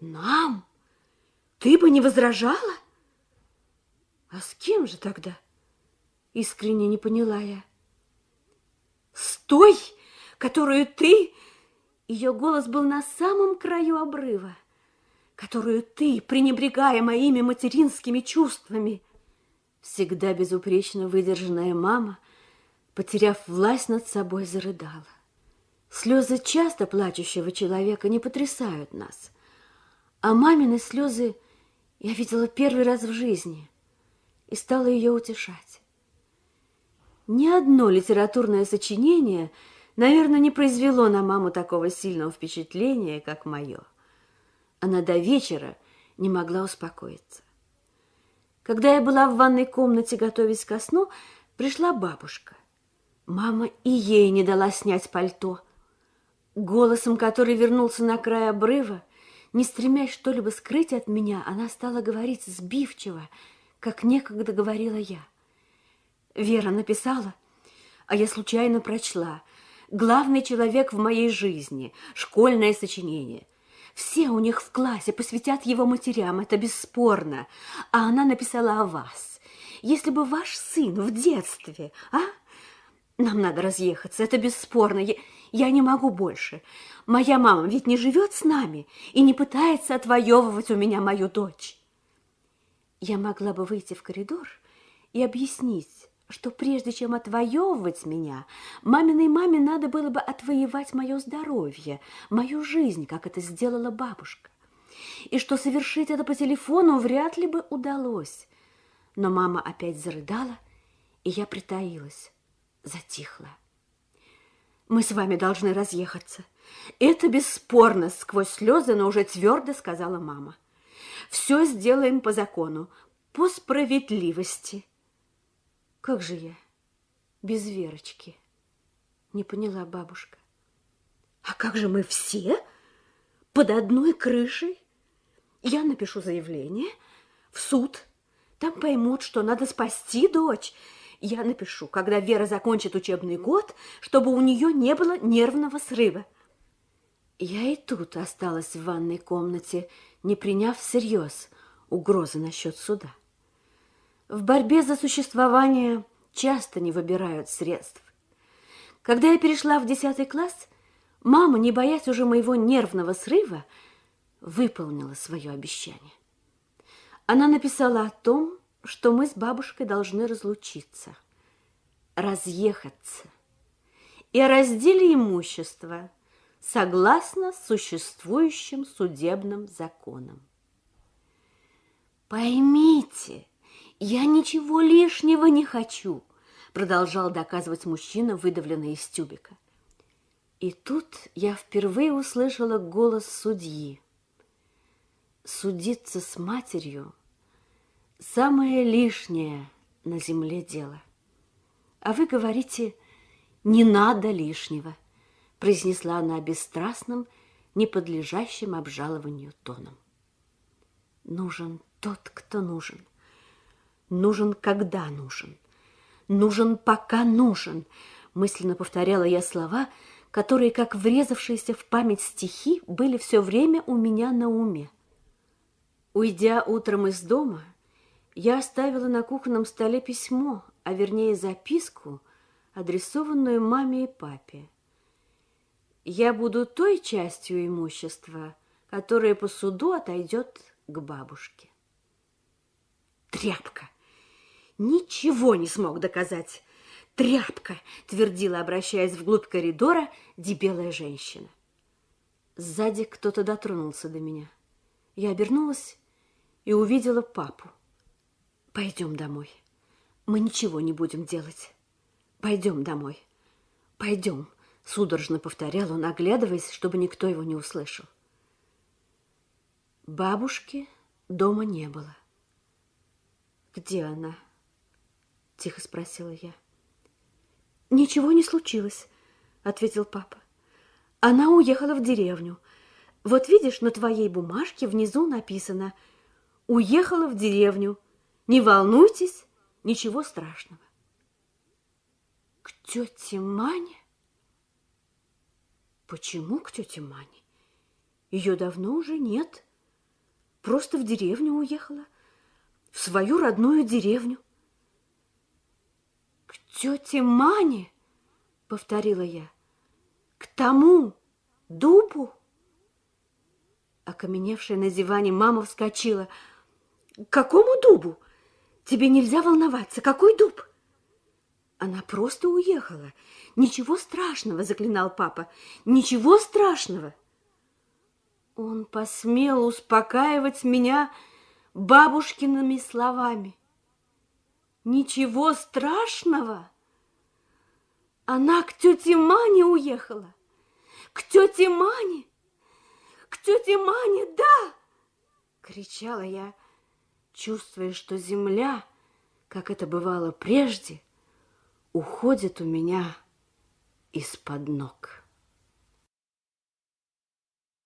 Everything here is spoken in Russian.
Нам? Ты бы не возражала? А с кем же тогда? Искренне не поняла я. С той, которую ты... Ее голос был на самом краю обрыва, которую ты, пренебрегая моими материнскими чувствами, всегда безупречно выдержанная мама, потеряв власть над собой, зарыдала. Слезы часто плачущего человека не потрясают нас, а мамины слезы я видела первый раз в жизни и стала ее утешать. Ни одно литературное сочинение, наверное, не произвело на маму такого сильного впечатления, как мое. Она до вечера не могла успокоиться. Когда я была в ванной комнате, готовясь ко сну, пришла бабушка. Мама и ей не дала снять пальто. Голосом, который вернулся на край обрыва, не стремясь что-либо скрыть от меня, она стала говорить сбивчиво, как некогда говорила я. Вера написала, а я случайно прочла. Главный человек в моей жизни, школьное сочинение. Все у них в классе посвятят его матерям, это бесспорно. А она написала о вас. Если бы ваш сын в детстве, а? Нам надо разъехаться, это бесспорно. Я, я не могу больше. Моя мама ведь не живет с нами и не пытается отвоевывать у меня мою дочь. Я могла бы выйти в коридор и объяснить, что прежде чем отвоевывать меня, маминой маме надо было бы отвоевать мое здоровье, мою жизнь, как это сделала бабушка. И что совершить это по телефону вряд ли бы удалось. Но мама опять зарыдала, и я притаилась, затихла. Мы с вами должны разъехаться. Это бесспорно, сквозь слезы, но уже твердо сказала мама. Все сделаем по закону, по справедливости. Как же я без Верочки? Не поняла бабушка. А как же мы все под одной крышей? Я напишу заявление в суд. Там поймут, что надо спасти дочь. Я напишу, когда Вера закончит учебный год, чтобы у нее не было нервного срыва. Я и тут осталась в ванной комнате, не приняв всерьез угрозы насчет суда. В борьбе за существование часто не выбирают средств. Когда я перешла в десятый класс, мама, не боясь уже моего нервного срыва, выполнила свое обещание. Она написала о том, что мы с бабушкой должны разлучиться, разъехаться и о разделе имущества согласно существующим судебным законам. Поймите, «Я ничего лишнего не хочу», продолжал доказывать мужчина, выдавленный из тюбика. И тут я впервые услышала голос судьи. Судиться с матерью – самое лишнее на земле дело. А вы говорите, не надо лишнего, произнесла она бесстрастным, не подлежащим обжалованию тоном. Нужен тот, кто нужен – Нужен, когда нужен. Нужен, пока нужен. Мысленно повторяла я слова, которые, как врезавшиеся в память стихи, были все время у меня на уме. Уйдя утром из дома, я оставила на кухонном столе письмо, а вернее записку, адресованную маме и папе. Я буду той частью имущества, которая по суду отойдет к бабушке. Тряпка! ничего не смог доказать. Тряпка, твердила, обращаясь вглубь коридора, дебелая женщина. Сзади кто-то дотронулся до меня. Я обернулась и увидела папу. Пойдем домой. Мы ничего не будем делать. Пойдем домой. Пойдем, судорожно повторял он, оглядываясь, чтобы никто его не услышал. Бабушки дома не было. Где она? — тихо спросила я. «Ничего не случилось», — ответил папа. «Она уехала в деревню. Вот видишь, на твоей бумажке внизу написано «Уехала в деревню. Не волнуйтесь, ничего страшного». «К тете Мане?» «Почему к тете Мане? Ее давно уже нет», просто в деревню уехала, в свою родную деревню. К тете Мане, повторила я, к тому дубу. Окаменевшая на диване мама вскочила. К какому дубу? Тебе нельзя волноваться. Какой дуб? Она просто уехала. Ничего страшного, заклинал папа. Ничего страшного. Он посмел успокаивать меня бабушкиными словами. Ничего страшного. Она к тете Мане уехала. К тете Мане. К тете Мане, да! Кричала я, чувствуя, что земля, как это бывало прежде, уходит у меня из-под ног.